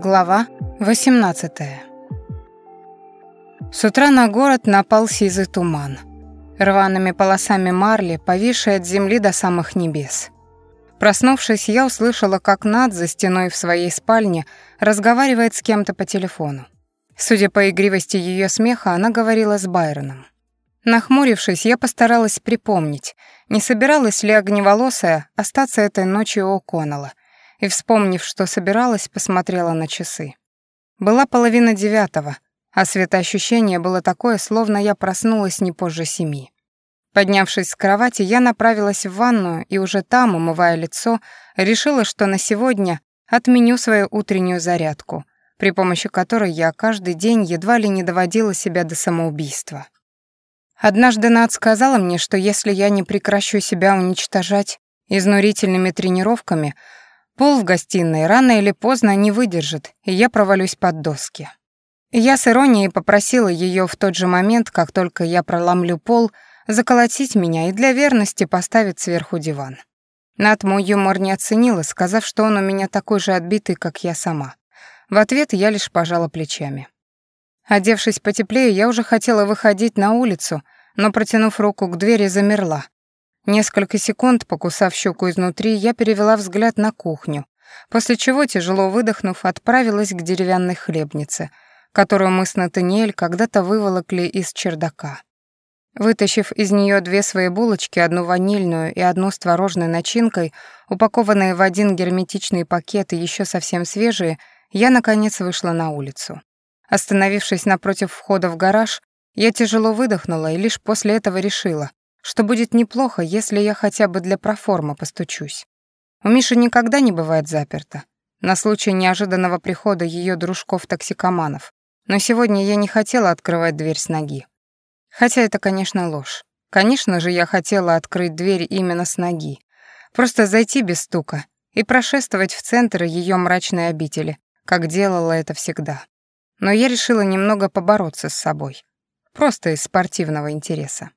Глава 18 С утра на город напал сизый туман. Рваными полосами марли, повисшей от земли до самых небес. Проснувшись, я услышала, как Над за стеной в своей спальне разговаривает с кем-то по телефону. Судя по игривости ее смеха, она говорила с Байроном. Нахмурившись, я постаралась припомнить, не собиралась ли огневолосая остаться этой ночью у Коннелла, и, вспомнив, что собиралась, посмотрела на часы. Была половина девятого, а светоощущение было такое, словно я проснулась не позже семи. Поднявшись с кровати, я направилась в ванную и уже там, умывая лицо, решила, что на сегодня отменю свою утреннюю зарядку, при помощи которой я каждый день едва ли не доводила себя до самоубийства. Однажды Над сказала мне, что если я не прекращу себя уничтожать изнурительными тренировками, Пол в гостиной рано или поздно не выдержит, и я провалюсь под доски. Я с иронией попросила ее в тот же момент, как только я проломлю пол, заколотить меня и для верности поставить сверху диван. Над мой юмор не оценила, сказав, что он у меня такой же отбитый, как я сама. В ответ я лишь пожала плечами. Одевшись потеплее, я уже хотела выходить на улицу, но, протянув руку к двери, замерла, Несколько секунд, покусав щеку изнутри, я перевела взгляд на кухню, после чего, тяжело выдохнув, отправилась к деревянной хлебнице, которую мы с Натаниэль когда-то выволокли из чердака. Вытащив из нее две свои булочки, одну ванильную и одну с творожной начинкой, упакованные в один герметичный пакет и еще совсем свежие, я, наконец, вышла на улицу. Остановившись напротив входа в гараж, я тяжело выдохнула и лишь после этого решила, что будет неплохо, если я хотя бы для проформы постучусь. У Миши никогда не бывает заперто, на случай неожиданного прихода ее дружков-токсикоманов, но сегодня я не хотела открывать дверь с ноги. Хотя это, конечно, ложь. Конечно же, я хотела открыть дверь именно с ноги. Просто зайти без стука и прошествовать в центр ее мрачной обители, как делала это всегда. Но я решила немного побороться с собой. Просто из спортивного интереса.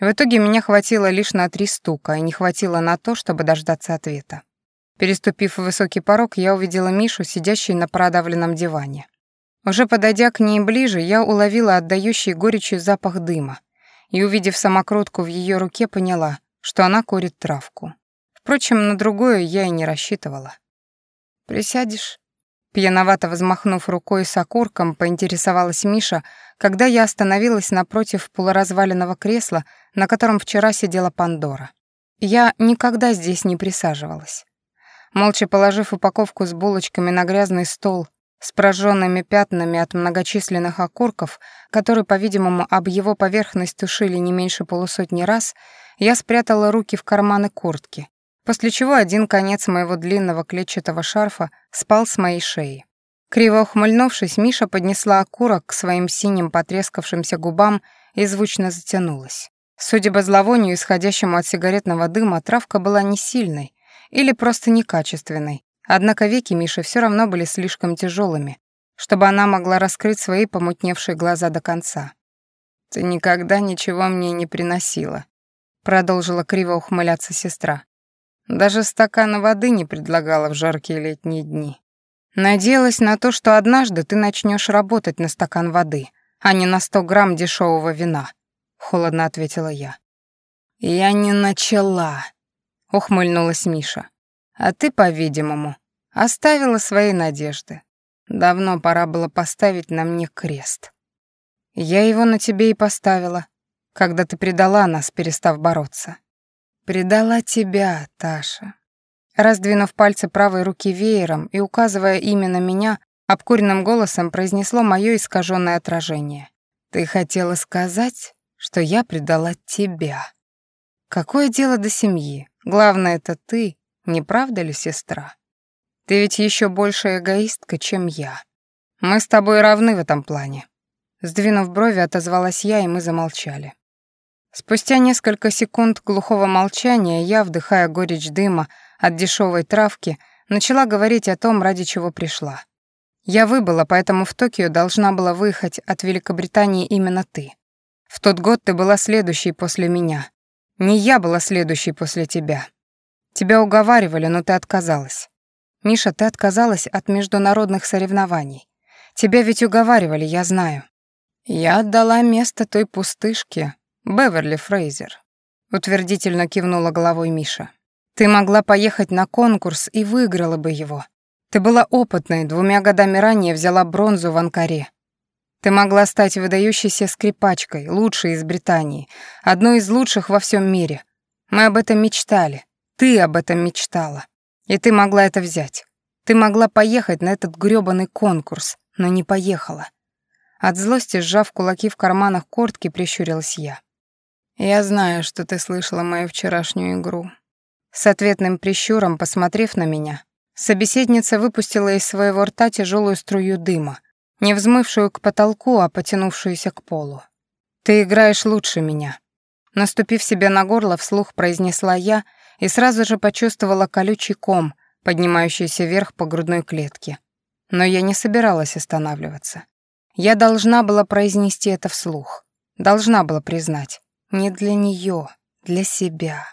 В итоге меня хватило лишь на три стука, и не хватило на то, чтобы дождаться ответа. Переступив высокий порог, я увидела Мишу, сидящей на продавленном диване. Уже подойдя к ней ближе, я уловила отдающий горечью запах дыма и, увидев самокрутку в ее руке, поняла, что она курит травку. Впрочем, на другое я и не рассчитывала. «Присядешь?» Пьяновато взмахнув рукой с окурком, поинтересовалась Миша, когда я остановилась напротив полуразваленного кресла, на котором вчера сидела Пандора. Я никогда здесь не присаживалась. Молча положив упаковку с булочками на грязный стол с прожженными пятнами от многочисленных окурков, которые, по-видимому, об его поверхность тушили не меньше полусотни раз, я спрятала руки в карманы куртки, после чего один конец моего длинного клетчатого шарфа спал с моей шеи. Криво ухмыльнувшись, Миша поднесла окурок к своим синим потрескавшимся губам и звучно затянулась. Судя по зловонию, исходящему от сигаретного дыма, травка была не сильной или просто некачественной, однако веки Миши все равно были слишком тяжелыми, чтобы она могла раскрыть свои помутневшие глаза до конца. «Ты никогда ничего мне не приносила», — продолжила криво ухмыляться сестра. Даже стакана воды не предлагала в жаркие летние дни. Надеялась на то, что однажды ты начнешь работать на стакан воды, а не на сто грамм дешевого вина, холодно ответила я. Я не начала, ухмыльнулась Миша. А ты, по-видимому, оставила свои надежды. Давно пора было поставить на мне крест. Я его на тебе и поставила, когда ты предала нас, перестав бороться. «Предала тебя, Таша». Раздвинув пальцы правой руки веером и указывая именно меня, обкуренным голосом произнесло мое искаженное отражение. «Ты хотела сказать, что я предала тебя. Какое дело до семьи? Главное, это ты, не правда ли, сестра? Ты ведь еще больше эгоистка, чем я. Мы с тобой равны в этом плане». Сдвинув брови, отозвалась я, и мы замолчали. Спустя несколько секунд глухого молчания я, вдыхая горечь дыма от дешевой травки, начала говорить о том, ради чего пришла. Я выбыла, поэтому в Токио должна была выехать от Великобритании именно ты. В тот год ты была следующей после меня. Не я была следующей после тебя. Тебя уговаривали, но ты отказалась. Миша, ты отказалась от международных соревнований. Тебя ведь уговаривали, я знаю. Я отдала место той пустышке, Беверли Фрейзер. Утвердительно кивнула головой Миша. Ты могла поехать на конкурс и выиграла бы его. Ты была опытной, двумя годами ранее взяла бронзу в Анкаре. Ты могла стать выдающейся скрипачкой, лучшей из Британии, одной из лучших во всем мире. Мы об этом мечтали. Ты об этом мечтала. И ты могла это взять. Ты могла поехать на этот грёбаный конкурс, но не поехала. От злости, сжав кулаки в карманах куртки, прищурилась я. «Я знаю, что ты слышала мою вчерашнюю игру». С ответным прищуром, посмотрев на меня, собеседница выпустила из своего рта тяжелую струю дыма, не взмывшую к потолку, а потянувшуюся к полу. «Ты играешь лучше меня». Наступив себе на горло, вслух произнесла я и сразу же почувствовала колючий ком, поднимающийся вверх по грудной клетке. Но я не собиралась останавливаться. Я должна была произнести это вслух. Должна была признать. Не для нее, для себя.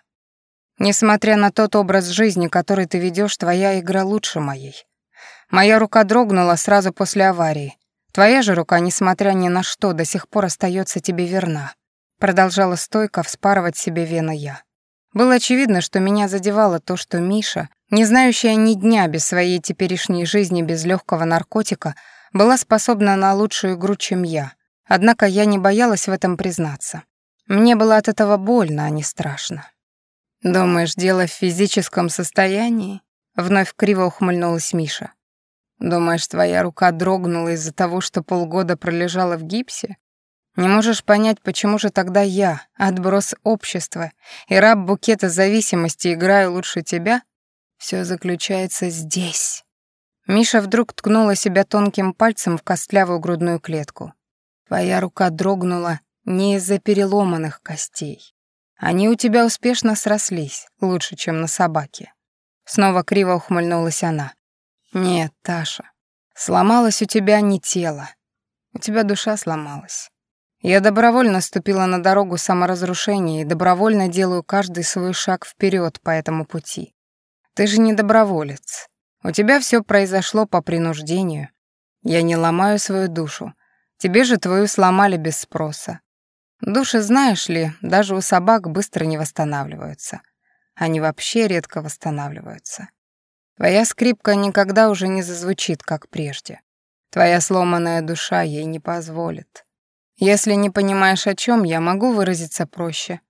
Несмотря на тот образ жизни, который ты ведешь, твоя игра лучше моей. Моя рука дрогнула сразу после аварии. Твоя же рука, несмотря ни на что, до сих пор остается тебе верна. Продолжала стойко вспарывать себе вены я. Было очевидно, что меня задевало то, что Миша, не знающая ни дня без своей теперешней жизни без легкого наркотика, была способна на лучшую игру, чем я. Однако я не боялась в этом признаться. Мне было от этого больно, а не страшно. «Думаешь, дело в физическом состоянии?» Вновь криво ухмыльнулась Миша. «Думаешь, твоя рука дрогнула из-за того, что полгода пролежала в гипсе? Не можешь понять, почему же тогда я, отброс общества и раб букета зависимости, играю лучше тебя? Все заключается здесь. Миша вдруг ткнула себя тонким пальцем в костлявую грудную клетку. Твоя рука дрогнула не из-за переломанных костей. Они у тебя успешно срослись, лучше, чем на собаке. Снова криво ухмыльнулась она. Нет, Таша, сломалось у тебя не тело. У тебя душа сломалась. Я добровольно ступила на дорогу саморазрушения и добровольно делаю каждый свой шаг вперед по этому пути. Ты же не доброволец. У тебя все произошло по принуждению. Я не ломаю свою душу. Тебе же твою сломали без спроса. Души, знаешь ли, даже у собак быстро не восстанавливаются. Они вообще редко восстанавливаются. Твоя скрипка никогда уже не зазвучит, как прежде. Твоя сломанная душа ей не позволит. Если не понимаешь, о чем, я могу выразиться проще.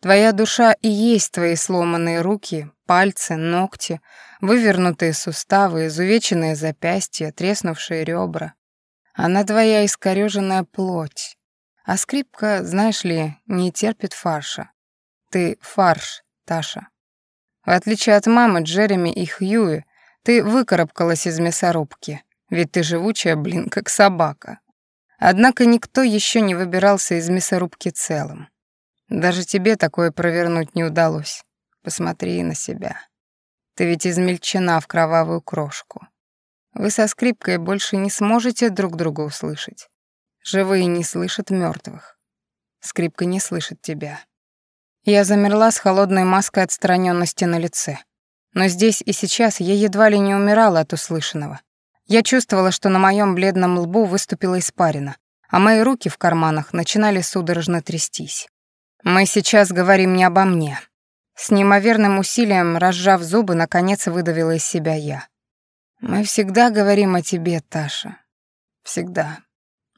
Твоя душа и есть твои сломанные руки, пальцы, ногти, вывернутые суставы, изувеченные запястья, треснувшие ребра. Она твоя искорёженная плоть. А скрипка, знаешь ли, не терпит фарша. Ты фарш, Таша. В отличие от мамы, Джереми и Хьюи, ты выкарабкалась из мясорубки, ведь ты живучая, блин, как собака. Однако никто еще не выбирался из мясорубки целым. Даже тебе такое провернуть не удалось. Посмотри на себя. Ты ведь измельчена в кровавую крошку. Вы со скрипкой больше не сможете друг друга услышать. Живые не слышат мертвых. Скрипка не слышит тебя. Я замерла с холодной маской отстраненности на лице. Но здесь и сейчас я едва ли не умирала от услышанного. Я чувствовала, что на моем бледном лбу выступила испарина, а мои руки в карманах начинали судорожно трястись. «Мы сейчас говорим не обо мне». С неимоверным усилием, разжав зубы, наконец выдавила из себя я. «Мы всегда говорим о тебе, Таша. Всегда.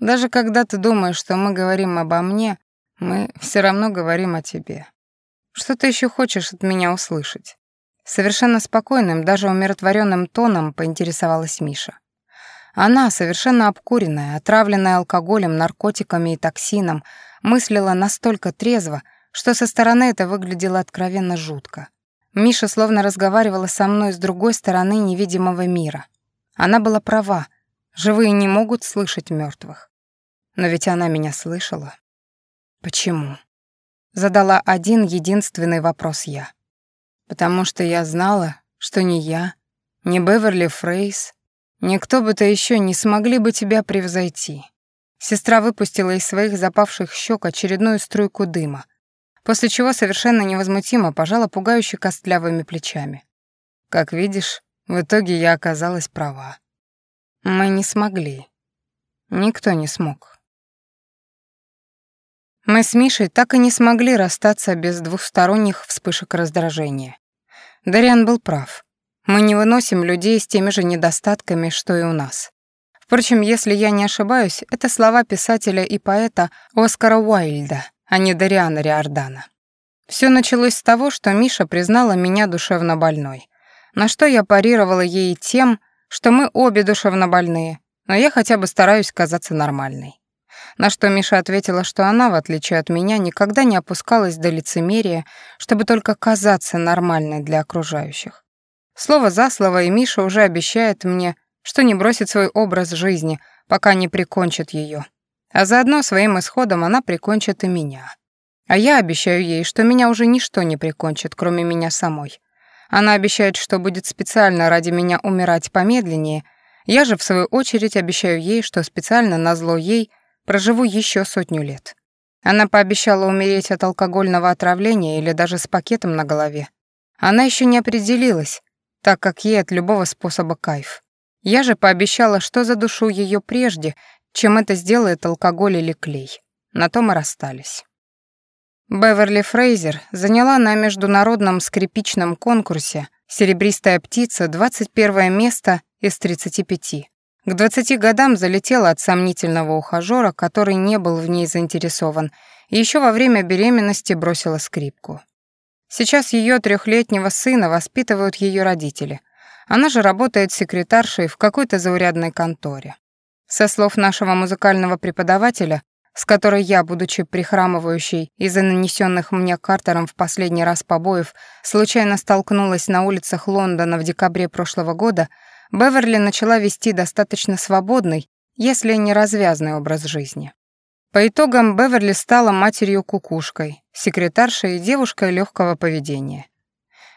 Даже когда ты думаешь, что мы говорим обо мне, мы все равно говорим о тебе. Что ты еще хочешь от меня услышать?» Совершенно спокойным, даже умиротворенным тоном поинтересовалась Миша. Она, совершенно обкуренная, отравленная алкоголем, наркотиками и токсином, мыслила настолько трезво, что со стороны это выглядело откровенно жутко. Миша словно разговаривала со мной с другой стороны невидимого мира. Она была права, живые не могут слышать мертвых. Но ведь она меня слышала. Почему? Задала один единственный вопрос я потому что я знала, что ни я, ни Беверли Фрейс, никто бы то еще не смогли бы тебя превзойти. Сестра выпустила из своих запавших щек очередную струйку дыма, после чего совершенно невозмутимо пожала пугающе костлявыми плечами. Как видишь, В итоге я оказалась права. Мы не смогли. Никто не смог. Мы с Мишей так и не смогли расстаться без двухсторонних вспышек раздражения. Дариан был прав. Мы не выносим людей с теми же недостатками, что и у нас. Впрочем, если я не ошибаюсь, это слова писателя и поэта Оскара Уайльда, а не Дариана Риордана. Все началось с того, что Миша признала меня душевно больной, на что я парировала ей тем, что мы обе душевно больные, но я хотя бы стараюсь казаться нормальной. На что Миша ответила, что она, в отличие от меня, никогда не опускалась до лицемерия, чтобы только казаться нормальной для окружающих. Слово за слово, и Миша уже обещает мне, что не бросит свой образ жизни, пока не прикончит ее. А заодно своим исходом она прикончит и меня. А я обещаю ей, что меня уже ничто не прикончит, кроме меня самой. Она обещает, что будет специально ради меня умирать помедленнее. Я же, в свою очередь, обещаю ей, что специально назло ей проживу еще сотню лет. Она пообещала умереть от алкогольного отравления или даже с пакетом на голове. Она еще не определилась, так как ей от любого способа кайф. Я же пообещала, что задушу ее прежде, чем это сделает алкоголь или клей. На том и расстались. Беверли Фрейзер заняла на международном скрипичном конкурсе «Серебристая птица» 21 место из 35. К 20 годам залетела от сомнительного ухажёра, который не был в ней заинтересован, и еще во время беременности бросила скрипку. Сейчас ее трехлетнего сына воспитывают ее родители. Она же работает секретаршей в какой-то заурядной конторе. Со слов нашего музыкального преподавателя, с которой я, будучи прихрамывающей из-за нанесенных мне Картером в последний раз побоев, случайно столкнулась на улицах Лондона в декабре прошлого года, Беверли начала вести достаточно свободный, если не развязный образ жизни. По итогам Беверли стала матерью-кукушкой, секретаршей и девушкой легкого поведения.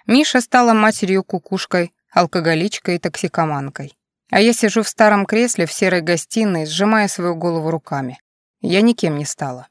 Миша стала матерью-кукушкой, алкоголичкой и токсикоманкой. А я сижу в старом кресле в серой гостиной, сжимая свою голову руками. Я никем не стала.